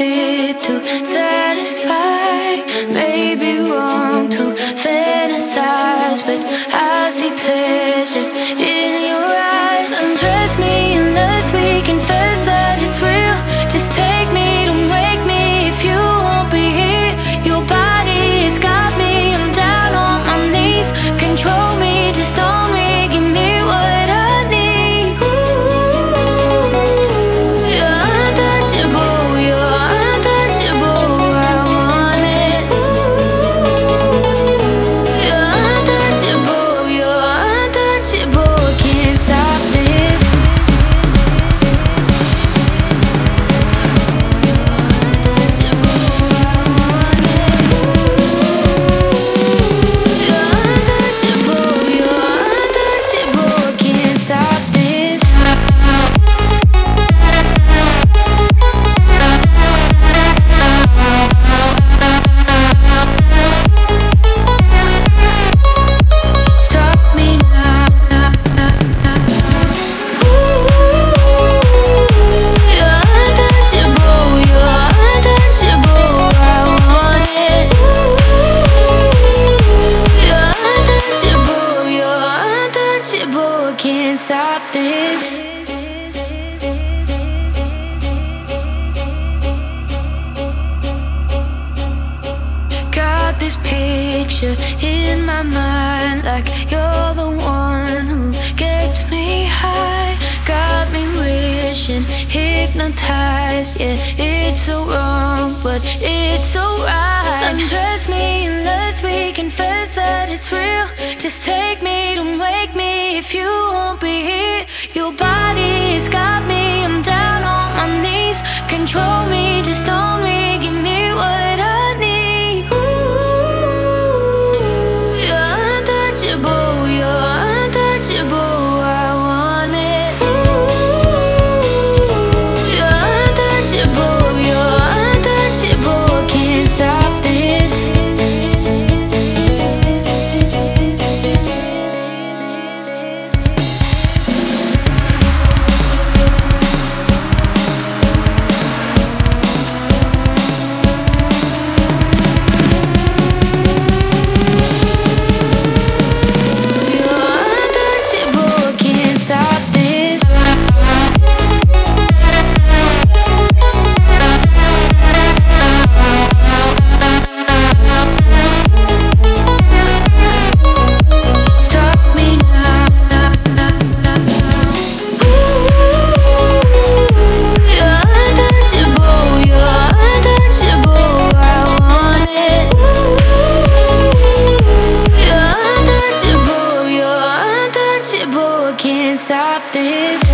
tempted to satisfy. Maybe wrong to fantasize, but I see pleasure. this picture in my mind like you're the one who gets me high. Got me wishing, hypnotized. Yeah, it's so wrong, but it's so right. Undress me unless we confess that it's real. Just take me, don't wake me if you won't be here. stop this.